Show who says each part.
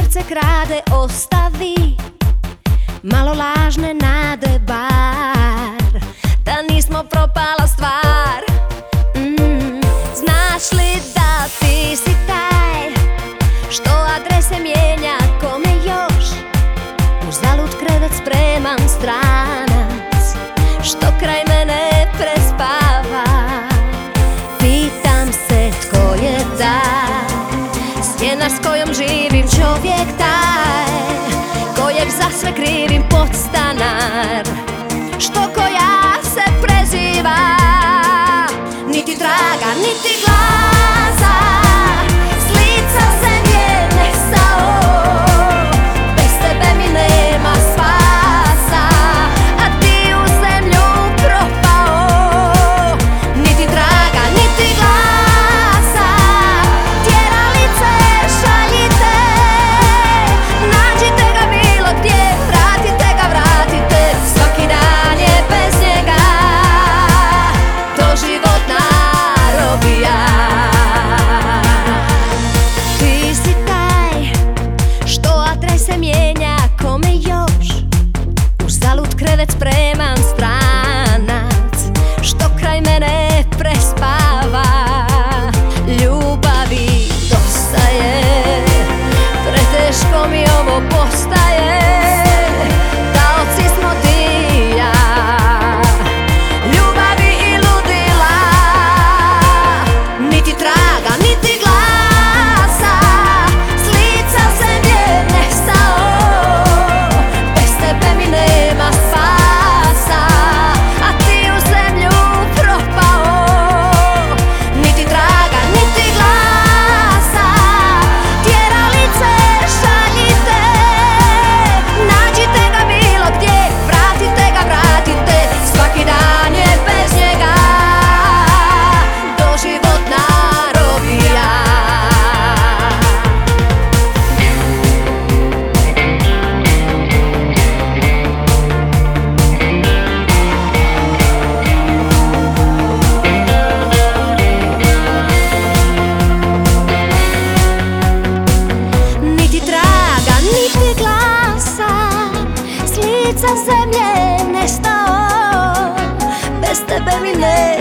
Speaker 1: srce krade, ostavi malo lažne nade bar. Stjena s kojom živim čovjek taj Kojeg za sve krivim podstanar. Što koja se preziva Niti traga, niti gleda Kraljica zemlje nestao. Bez tebe mi ne